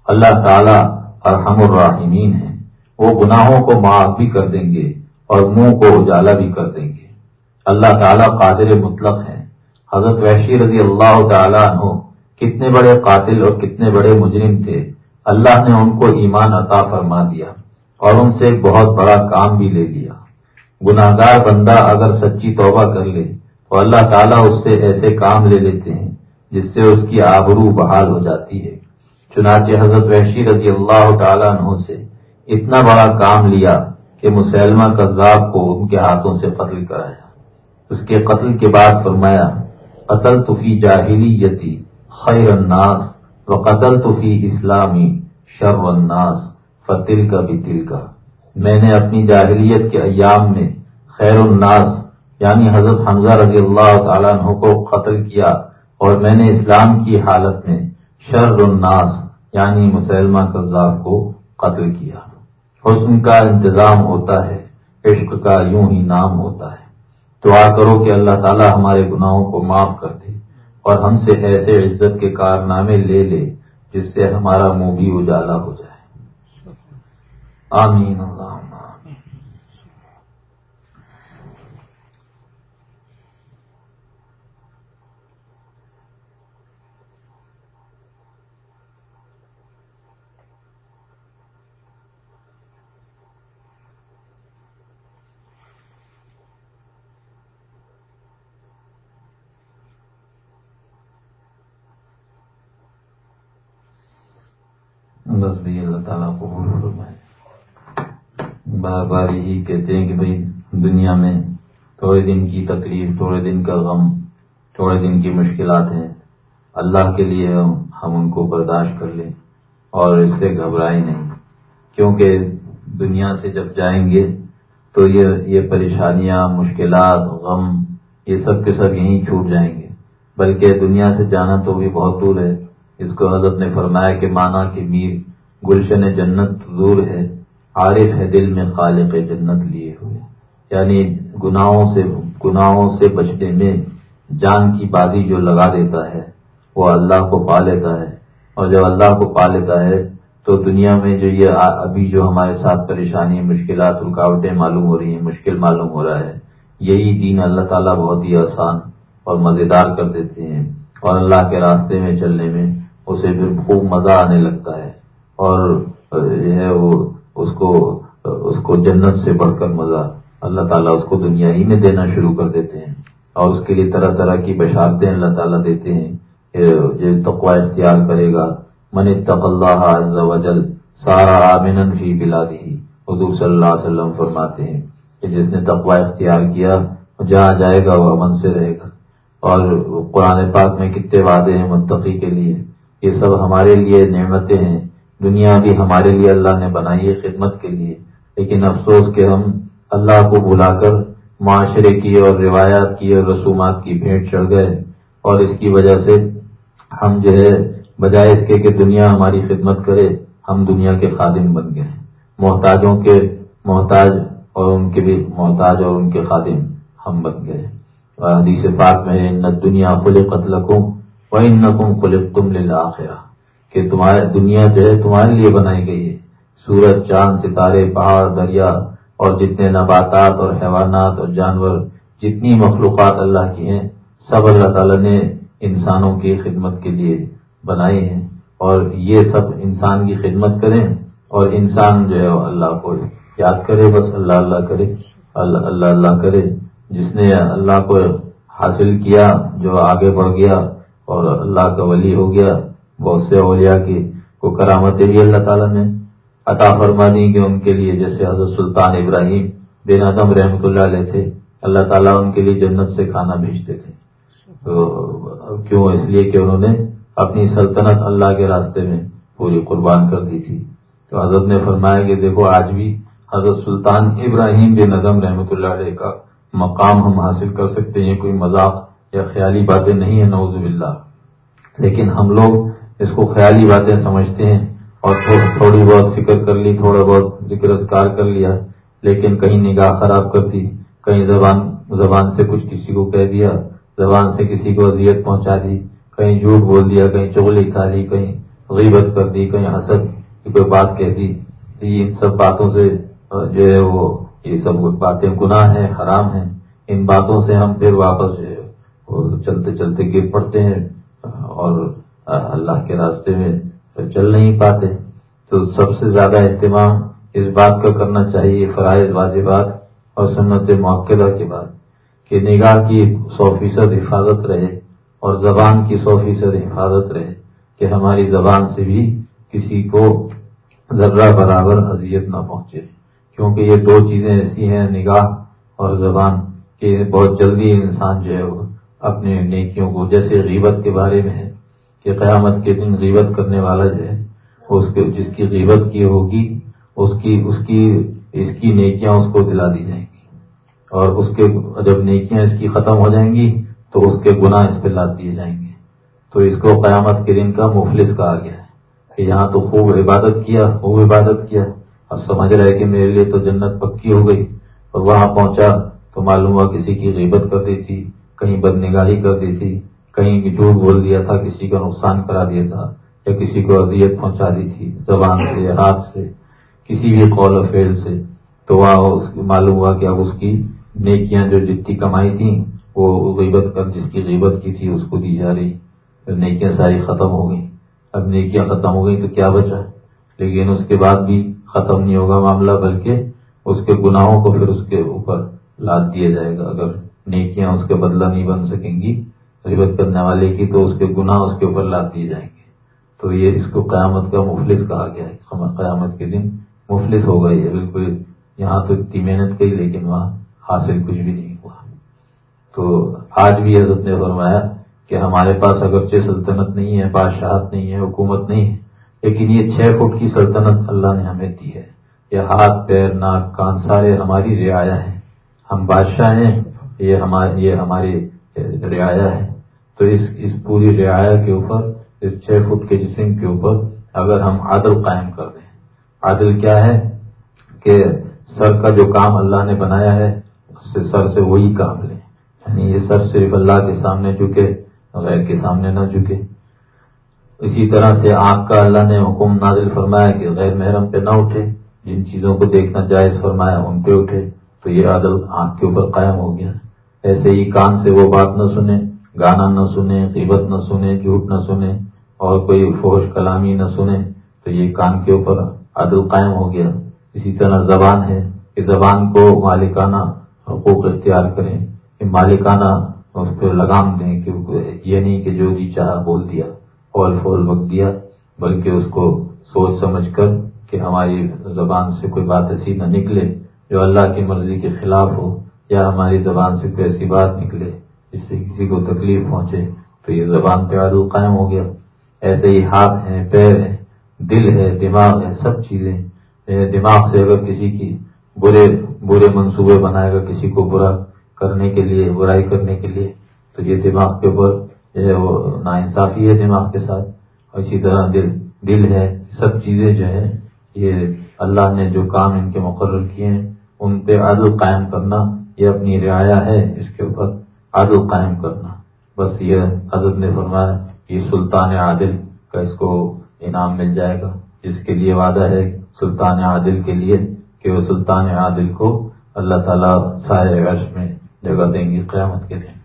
اللہ تعالیٰ ارحم الراحمین ہیں۔ وہ گناہوں کو معاف بھی کر دیں گے اور منہ کو اجالا بھی کر دیں گے۔ اللہ تعالیٰ قادر مطلق ہیں۔ حضرت وحشی رضی اللہ تعالیٰ عنہ کتنے بڑے قاتل اور کتنے بڑے مجرم تھے۔ اللہ نے ان کو ایمان عطا فرما دیا اور ان سے ایک بہت بڑا کام بھی لے لیا۔ گناہ گار بندہ اگر سچی توبہ کر لے تو اللہ تعالیٰ اس سے ایسے کام لے لیتے ہیں جس سے اس کی آبرو بحال ہو جاتی ہے۔ چنانچہ حضرت وحشی رضی اللہ تعالیٰ عنہ سے اتنا بڑا کام لیا کہ مسلمہ کذاب کو ان کے ہاتھوں سے قتل کرایا۔ اس کے قتل کے بعد فرمایا قتل تو فی جاہلی یتی خیر الناس و قتل تو فی اسلامی شر الناس فتل کا بھی تل کا میں نے اپنی جاہلیت کے ایام میں خیر الناس یعنی حضرت حمزہ رضی اللہ تعالیٰ عنہ کو قتل کیا اور میں نے اسلام کی حالت میں شر الناس یعنی مسلمہ کذاب کو قتل کیا۔ حسن کا انتظام ہوتا ہے، عشق کا یوں ہی نام ہوتا ہے۔ دعا کرو کہ اللہ تعالی ہمارے گناہوں کو معاف کر دے اور ہم سے ایسے عزت کے کارنامے لے لے جس سے ہمارا منہ بھی اجالا ہو جائے۔ آمین۔ اللہ۔ بس بھی اللہ تعالیٰ کو بار بار یہی کہتے ہیں کہ بھائی، دنیا میں تھوڑے دن کی تکلیف تھوڑے دن کا غم، تھوڑے دن کی مشکلات ہیں۔ اللہ کے لیے ہم ان کو برداشت کر لیں اور اس سے گھبرائیں نہیں۔ کیونکہ دنیا سے جب جائیں گے تو یہ یہ پریشانیاں، مشکلات، غم، یہ سب کے سب یہیں چھوٹ جائیں گے۔ بلکہ دنیا سے جانا تو بھی بہت دور ہے۔ اس کو حضرت نے فرمایا کہ مانا کہ میر گلشن جنت دور ہے، عارف ہے دل میں خالق جنت لیے ہوئے۔ یعنی گناہوں سے گناہوں سے بچنے میں جان کی بازی جو لگا دیتا ہے، وہ اللہ کو پا لیتا ہے۔ اور جب اللہ کو پا لیتا ہے، تو دنیا میں جو یہ ابھی جو ہمارے ساتھ پریشانی، مشکلات، رکاوٹیں معلوم ہو رہی ہیں، مشکل معلوم ہو رہا ہے، یہی دین اللہ تعالیٰ بہت ہی آسان اور مزیدار کر دیتے ہیں۔ اور اللہ کے راستے میں چلنے میں اسے پھر خوب مزہ آنے لگتا ہے اور جو ہے وہ اس کو اس کو جنت سے بڑھ کر مزہ، اللہ تعالیٰ اس کو دنیا ہی میں دینا شروع کر دیتے ہیں اور اس کے لیے طرح طرح کی بشارتیں اللہ تعالیٰ دیتے ہیں جو تقوا اختیار کرے گا۔ من تق اللہ عز و جل سارا آمن فی بلا دی حضور صلی اللہ علیہ وسلم فرماتے ہیں کہ جس نے تقوا اختیار کیا جہاں جائے گا وہ امن سے رہے گا۔ اور قرآن پاک میں کتنے وعدے ہیں منتقی کے لیے۔ یہ سب ہمارے لیے نعمتیں ہیں۔ دنیا بھی ہمارے لیے اللہ نے بنائی ہے خدمت کے لیے۔ لیکن افسوس کہ ہم اللہ کو بلا کر معاشرے کی اور روایات کی اور رسومات کی بھیٹ چڑھ گئے۔ اور اس کی وجہ سے ہم جو ہے، بجائے اس کے کہ دنیا ہماری خدمت کرے، ہم دنیا کے خادم بن گئے محتاجوں کے محتاج اور ان کے بھی محتاج اور ان کے خادم ہم بن گئے حدیث پاک میں نہ دنیا کھلے قتل کو نقم کھلے تم لے کہ تمہارے دنیا جو ہے تمہارے لیے بنائی گئی ہے۔ سورج، چاند، ستارے، پہاڑ، دریا اور جتنے نباتات اور حیوانات اور جانور، جتنی مخلوقات اللہ کی ہیں، سب اللہ تعالیٰ نے انسانوں کی خدمت کے لیے بنائی ہیں۔ اور یہ سب انسان کی خدمت کریں اور انسان جو ہے اللہ کو یاد کرے، بس اللہ اللہ کرے، اللہ اللہ اللہ کرے۔ جس نے اللہ کو حاصل کیا، جو آگے بڑھ گیا اور اللہ کا ولی ہو گیا۔ بہت سے اولیاء کی کو کرامتیں بھی اللہ تعالیٰ نے۔ عطا فرما دی کہ ان کے لیے جیسے حضرت سلطان ابراہیم بن عدم رحمۃ اللہ علیہ تھے، اللہ تعالیٰ ان کے لیے جنت سے کھانا بھیجتے تھے۔ تو کیوں؟ اس لیے کہ انہوں نے اپنی سلطنت اللہ کے راستے میں پوری قربان کر دی تھی۔ تو حضرت نے فرمایا کہ دیکھو، آج بھی حضرت سلطان ابراہیم بن عدم رحمۃ اللہ علیہ کا مقام ہم حاصل کر سکتے ہیں، کوئی مذاق یا خیالی باتیں نہیں ہیں نوز باللہ۔ لیکن ہم لوگ اس کو خیالی باتیں سمجھتے ہیں اور تھوڑی بہت فکر کر لی، تھوڑا بہت ذکر اذکار کر لیا، لیکن کہیں نگاہ خراب کر دی، کہیں زبان زبان سے کچھ کسی کو کہہ دیا، زبان سے کسی کو اذیت پہنچا دی، کہیں جھوٹ بول دیا، کہیں چغلی کھا لی، کہیں غیبت کر دی، کہیں حسد کی کوئی بات کہہ دی۔ ان سب باتوں سے جو ہے وہ یہ سب باتیں گناہ ہیں، حرام ہیں۔ ان باتوں سے ہم پھر واپس جو ہے چلتے چلتے گر پڑتے ہیں اور اللہ کے راستے میں چل نہیں پاتے۔ تو سب سے زیادہ اہتمام اس بات کا کرنا چاہیے، فرائض، واجبات اور سنت موقع کے بعد کہ نگاہ کی سو فیصد حفاظت رہے اور زبان کی سو فیصد حفاظت رہے کہ ہماری زبان سے بھی کسی کو ذرہ برابر اذیت نہ پہنچے۔ کیونکہ یہ دو چیزیں ایسی ہیں، نگاہ اور زبان، کہ بہت جلدی انسان جو ہے وہ اپنے نیکیوں کو، جیسے غیبت کے بارے میں ہے کہ قیامت کے دن غیبت کرنے والا جو ہے، اس کے، جس کی غیبت کی ہوگی، اس کی اس کی اس کی نیکیاں اس کو دلا دی جائیں گی۔ اور اس کے، جب نیکیاں اس کی ختم ہو جائیں گی، تو اس کے گناہ اس پہ لاد دیے جائیں گے۔ تو اس کو قیامت کے دن کا مفلس کہا گیا ہے کہ یہاں تو خوب عبادت کیا، خوب عبادت کیا۔ اب سمجھ رہے کہ میرے لیے تو جنت پکی ہو گئی اور وہاں پہنچا تو معلوم ہوا کسی کی غیبت کر دی تھی۔ کہیں بد نگاہی کر دی تھی، کہیں جھوٹ بول دیا تھا، کسی کا نقصان کرا دیا تھا، یا کسی کو اذیت پہنچا دی تھی، زبان سے، ہاتھ سے، کسی بھی قول و فیل سے۔ تو وہاں معلوم ہوا کہ اب اس کی نیکیاں جو جتنی کمائی تھیں، وہ غیبت کر، جس کی غیبت کی تھی، اس کو دی جا رہی۔ نیکیاں ساری ختم ہو گئی اب نیکیاں ختم ہو گئی تو کیا بچا؟ لیکن اس کے بعد بھی ختم نہیں ہوگا معاملہ، بلکہ اس کے گناہوں کو پھر اس کے اوپر لاد دیا جائے گا۔ اگر نیکیاں اس کے بدلہ نہیں بن سکیں گی، غیبت کرنے والے کی تو اس کے گناہ اس کے اوپر لاد دیے جائیں گے۔ تو یہ اس کو قیامت کا مفلس کہا گیا ہے۔ قیامت کے دن مفلس ہو گئی ہے۔ بالکل یہاں تو اتنی محنت کی، لیکن وہاں حاصل کچھ بھی نہیں ہوا۔ تو آج بھی حضرت نے فرمایا کہ ہمارے پاس اگرچہ سلطنت نہیں ہے، بادشاہت نہیں ہے، حکومت نہیں ہے، لیکن یہ چھ فٹ کی سلطنت اللہ نے ہمیں دی ہے۔ یہ ہاتھ، پیر، ناک، کان، سارے ہماری رعایا ہیں۔ ہم بادشاہ ہیں یہ ہماری رعایا ہے۔ تو اس اس پوری رعایا کے اوپر، اس چھ فٹ کے جسم کے اوپر اگر ہم عادل قائم کر دیں۔ عادل کیا ہے؟ کہ سر کا جو کام اللہ نے بنایا ہے، اس سے سر سے وہی کام لیں۔ یعنی یہ سر صرف اللہ کے سامنے جھکے، غیر کے سامنے نہ جھکے۔ اسی طرح سے آنکھ کا اللہ نے حکم نازل فرمایا کہ غیر محرم پہ نہ اٹھے۔ جن چیزوں کو دیکھنا جائز فرمایا، ان پہ اٹھے۔ تو یہ عادل آنکھ کے اوپر قائم ہو گیا۔ ایسے ہی کان سے وہ بات نہ سنیں گانا نہ سنیں قیبت نہ سنیں جھوٹ نہ سنیں اور کوئی فوش کلامی نہ سنیں تو یہ کان کے اوپر عدل قائم ہو گیا۔ اسی طرح زبان ہے کہ زبان کو مالکانہ حقوق اختیار کریں، کہ مالکانہ اس پہ لگام دیں کہ یہ نہیں کہ جو جی چاہا بول دیا فول فول وقت دیا، بلکہ اس کو سوچ سمجھ کر کہ ہماری زبان سے کوئی بات ایسی نہ نکلے جو اللہ کی مرضی کے خلاف ہو۔ یا ہماری زبان سے کوئی ایسی بات نکلے جس سے کسی کو تکلیف پہنچے، تو یہ زبان پہ عدو قائم ہو گیا۔ ایسے ہی ہاتھ ہیں، پیر ہیں، دل ہے، دماغ ہے، سب چیزیں۔ دماغ سے اگر کسی کی برے برے منصوبے بنائے گا کسی کو برا کرنے کے لیے، برائی کرنے کے لیے، تو یہ دماغ کے اوپر جو ہے وہ نا انصافی ہے دماغ کے ساتھ۔ اور اسی طرح دل دل ہے، سب چیزیں جو ہے یہ اللہ نے جو کام ان کے مقرر کیے ہیں، ان پہ عدل قائم کرنا یہ اپنی رعایا ہے، اس کے اوپر عدل قائم کرنا۔ بس یہ حضرت نے فرمایا یہ سلطان عادل کا اس کو انعام مل جائے گا۔ جس کے لیے وعدہ ہے سلطان عادل کے لیے کہ وہ سلطان عادل کو اللہ تعالیٰ سارے عرش میں جگہ دیں گی قیامت کے دن۔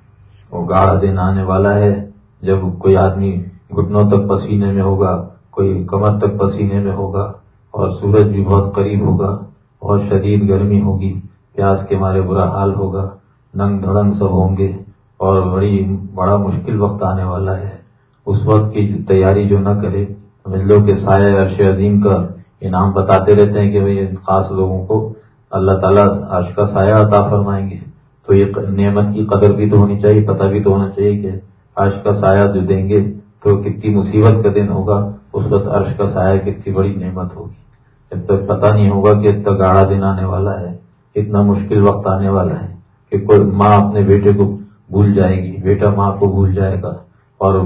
وہ گاڑا دن آنے والا ہے۔ جب کوئی آدمی گھٹنوں تک پسینے میں ہوگا، کوئی کمر تک پسینے میں ہوگا اور سورج بھی بہت قریب ہوگا، بہت شدید گرمی ہوگی پیاس کے مارے برا حال ہوگا۔ ننگ دھڑنگ سب ہوں گے اور بڑی بڑا مشکل وقت آنے والا ہے۔ اس وقت کی تیاری جو نہ کرے، ملوں کے سائے عرش عظیم کا انعام بتاتے رہتے ہیں کہ بھائی خاص لوگوں کو اللہ تعالیٰ عرش کا سایہ عطا فرمائیں گے۔ تو یہ نعمت کی قدر بھی تو ہونی چاہیے، پتہ بھی تو ہونا چاہیے کہ عرش کا سایہ جو دیں گے تو کتنی مصیبت کا دن ہوگا۔ اس وقت عرش کا سایہ کتنی بڑی نعمت ہوگی۔ جب تک پتہ نہیں ہوگا کہ اتنا گاڑا دن آنے والا ہے۔ اتنا مشکل وقت آنے والا ہے کہ کوئی ماں اپنے بیٹے کو بھول جائے گی، بیٹا ماں کو بھول جائے گا اور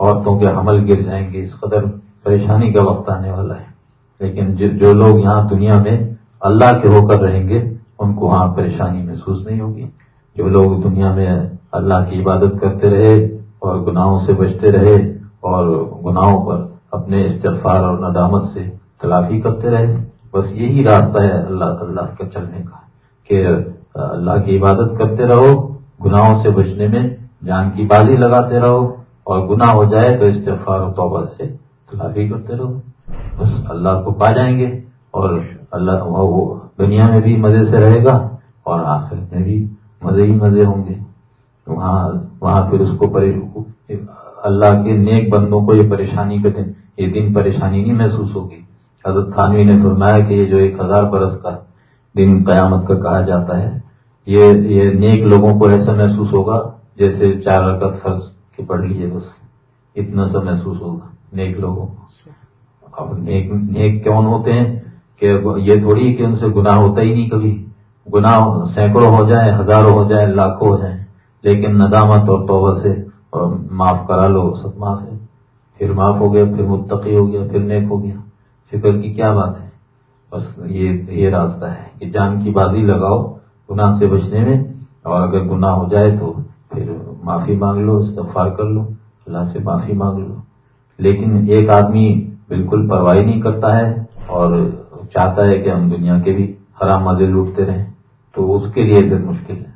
عورتوں کے حمل گر جائیں گے، اس قدر پریشانی کا وقت آنے والا ہے۔ لیکن جو لوگ یہاں دنیا میں اللہ کے ہو کر رہیں گے، ان کو وہاں پریشانی محسوس نہیں ہوگی۔ جو لوگ دنیا میں اللہ کی عبادت کرتے رہے اور گناہوں سے بچتے رہے اور گناہوں پر اپنے استغفار اور ندامت سے تلافی کرتے رہے، بس یہی راستہ ہے اللہ اللہ کا چلنے کا۔ کہ اللہ کی عبادت کرتے رہو، گناہوں سے بچنے میں جان کی بازی لگاتے رہو، اور گناہ ہو جائے تو استغفار و توبہ سے تلافی کرتے رہو۔ بس اللہ کو پا جائیں گے، اور اللہ، وہ دنیا میں بھی مزے سے رہے گا، اور آخر میں بھی مزے ہی مزے ہوں گے۔ وہاں وہاں پھر اس کو اللہ کے نیک بندوں کو یہ پریشانی کا دن، یہ دن پریشانی نہیں محسوس ہوگی۔ حضرت تھانوی نے فرمایا کہ یہ جو ایک ہزار برس کا دن قیامت کا کہا جاتا ہے۔ یہ یہ نیک لوگوں کو ایسا محسوس ہوگا جیسے چار رکعت فرض کی پڑھ لیے بس۔ اتنا سا محسوس ہوگا نیک لوگوں کو۔ اب نیک نیک کون ہوتے ہیں کہ یہ تھوڑی کہ ان سے گناہ ہوتا ہی نہیں کبھی۔ گناہ سینکڑوں ہو جائیں، ہزاروں ہو جائیں، لاکھوں ہو جائیں۔ لیکن ندامت اور توبہ سے معاف کرا لو، سب معاف ہے۔ پھر معاف ہو گیا، پھر متقی ہو گیا، پھر نیک ہو گیا۔ فکر کی کیا بات ہے؟ بس یہ یہ راستہ ہے کہ جان کی بازی لگاؤ گناہ سے بچنے میں اور اگر گناہ ہو جائے تو پھر معافی مانگ لو، استغفار کر لو، اللہ سے معافی مانگ لو۔ لیکن ایک آدمی بالکل پرواہی نہیں کرتا ہے اور چاہتا ہے کہ ہم دنیا کے بھی حرام مزے لوٹتے رہیں، تو اس کے لیے پھر مشکل ہے۔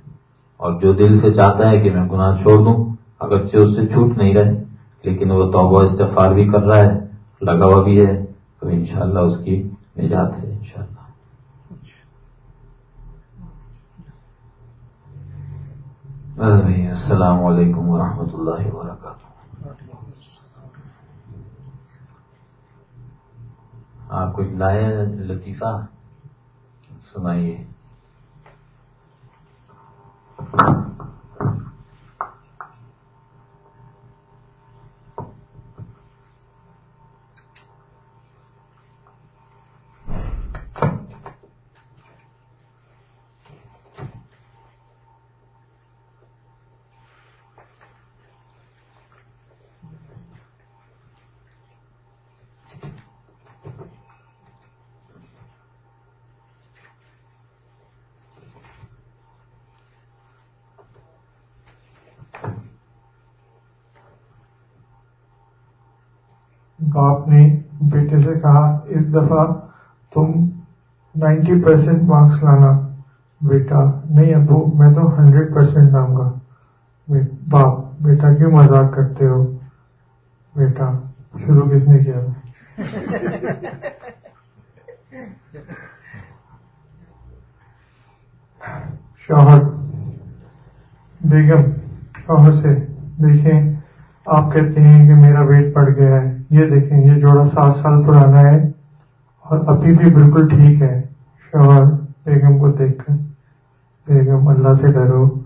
اور جو دل سے چاہتا ہے کہ میں گناہ چھوڑ دوں، اگرچہ اس سے چھوٹ نہیں رہے، لیکن وہ توبہ استفار بھی کر رہا ہے، لگا ہوا بھی ہے، تو انشاءاللہ اس کی نجات ہے انشاءاللہ السلام علیکم ورحمۃ اللہ وبرکاتہ. آپ کچھ لائے لطیفہ؟ سنائیے باپ نے بیٹے سے کہا، اس دفعہ تم نائنٹی پرسینٹ مارکس لانا بیٹا. نہیں ابو، میں تو ہنڈریڈ پرسینٹ لاؤں گا. باپ، بیٹا کیوں مذاق کرتے ہو بیٹا؟ شروع کس نے کیا؟ شوہر بیگم شوہر سے دیکھیں، آپ کہتے ہیں کہ میرا ویٹ بڑھ گیا ہے۔ یہ دیکھیں، یہ جوڑا سات سال پرانا ہے اور ابھی بھی بالکل ٹھیک ہے۔ شوہر بیگم کو دیکھ کر بیگم اللہ سے ڈرو۔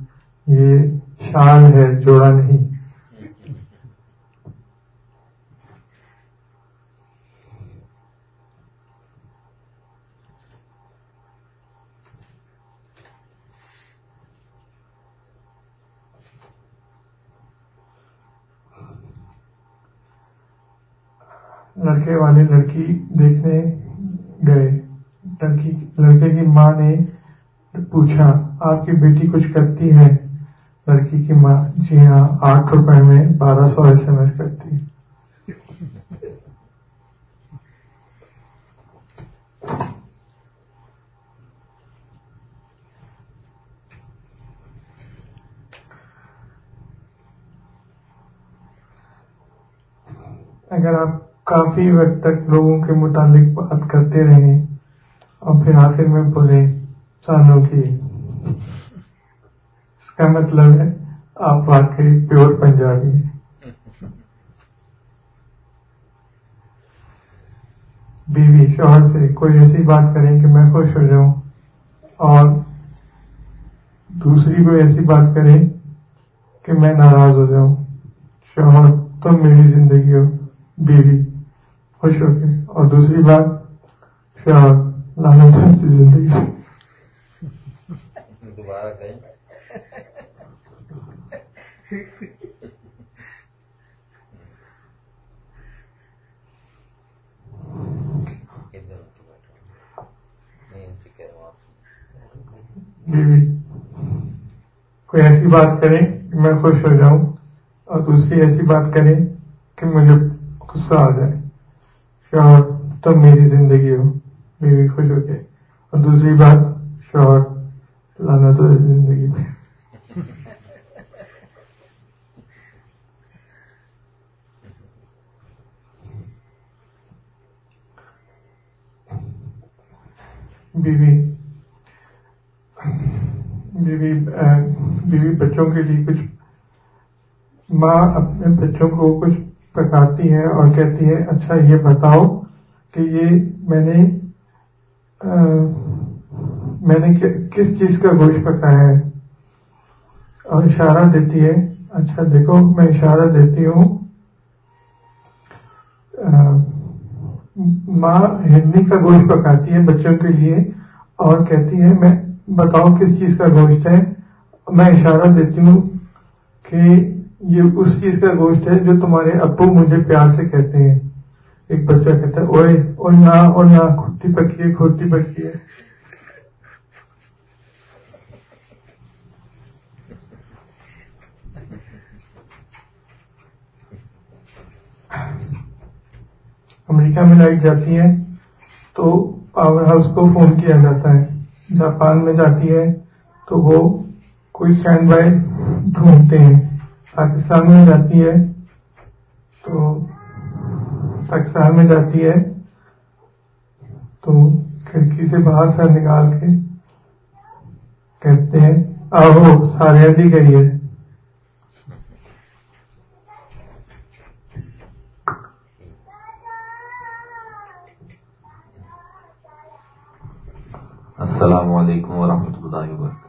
یہ شال ہے، جوڑا نہیں۔ لڑکے والے لڑکی دیکھنے گئے۔ لڑکی، لڑکے کی ماں نے پوچھا، آپ کی بیٹی کچھ کرتی ہے؟ لڑکی کی ماں جی ہاں آٹھ روپے میں بارہ سو ایس ایم ایس کرتی۔ اگر آپ کافی وقت تک لوگوں کے متعلق بات کرتے رہیں اور پھر آخر میں بولے سانوں کی اس کا مطلب ہے، آپ واقعی پیور پنجابی ہیں۔ بیوی شوہر سے کوئی ایسی بات کریں کہ میں خوش ہو جاؤں۔ اور دوسری کوئی ایسی بات کریں کہ میں ناراض ہو جاؤں۔ شوہر تم میری زندگی ہو بیوی خوش ہو کے۔ اور دوسری بات شوہر لانا چاہتی زندگی کہیں بیوی کوئی ایسی بات کریں کہ میں خوش ہو جاؤں اور دوسری ایسی بات کریں کہ مجھے غصہ آ جائے۔ شوہر تم میری زندگی ہو میری خوش ہو کے اور دوسری بات، شوہر لانا تو زندگی میں۔ بیوی بیوی بیوی بچوں کے لیے کچھ، ماں اپنے بچوں کو کچھ پکاتی ہے اور کہتی ہے اچھا یہ بتاؤ کہ یہ میں نے میں نے کس چیز کا گوشت پکایا ہے؟ اور اشارہ دیتی ہے اچھا دیکھو، میں اشارہ دیتی ہوں۔ ماں ہندی کا گوشت پکاتی ہے بچوں کے لیے اور کہتی ہے، میں بتاؤ کس چیز کا گوشت ہے؟ میں اشارہ دیتی ہوں کہ یہ اس چیز کا گوشت ہے جو تمہارے ابو مجھے پیار سے کہتے ہیں۔ ایک بچہ کہتا ہے اوے اور نہ اور نہ کھوتی پکی ہے، کھوتی پکی ہے۔ امریکہ میں لائٹ جاتی ہے تو پاور ہاؤس کو فون کیا جاتا ہے۔ جاپان میں جاتی ہے تو وہ کوئی اسٹینڈ بائی ڈھونڈتے ہیں۔ پاکستان میں جاتی ہے، تو پاکستان میں جاتی ہے، تو کھڑکی سے باہر سے نکال کے کہتے ہیں، آہو سارے بھی گئی ہے السلام علیکم ورحمۃ اللہ وبرکاتہ۔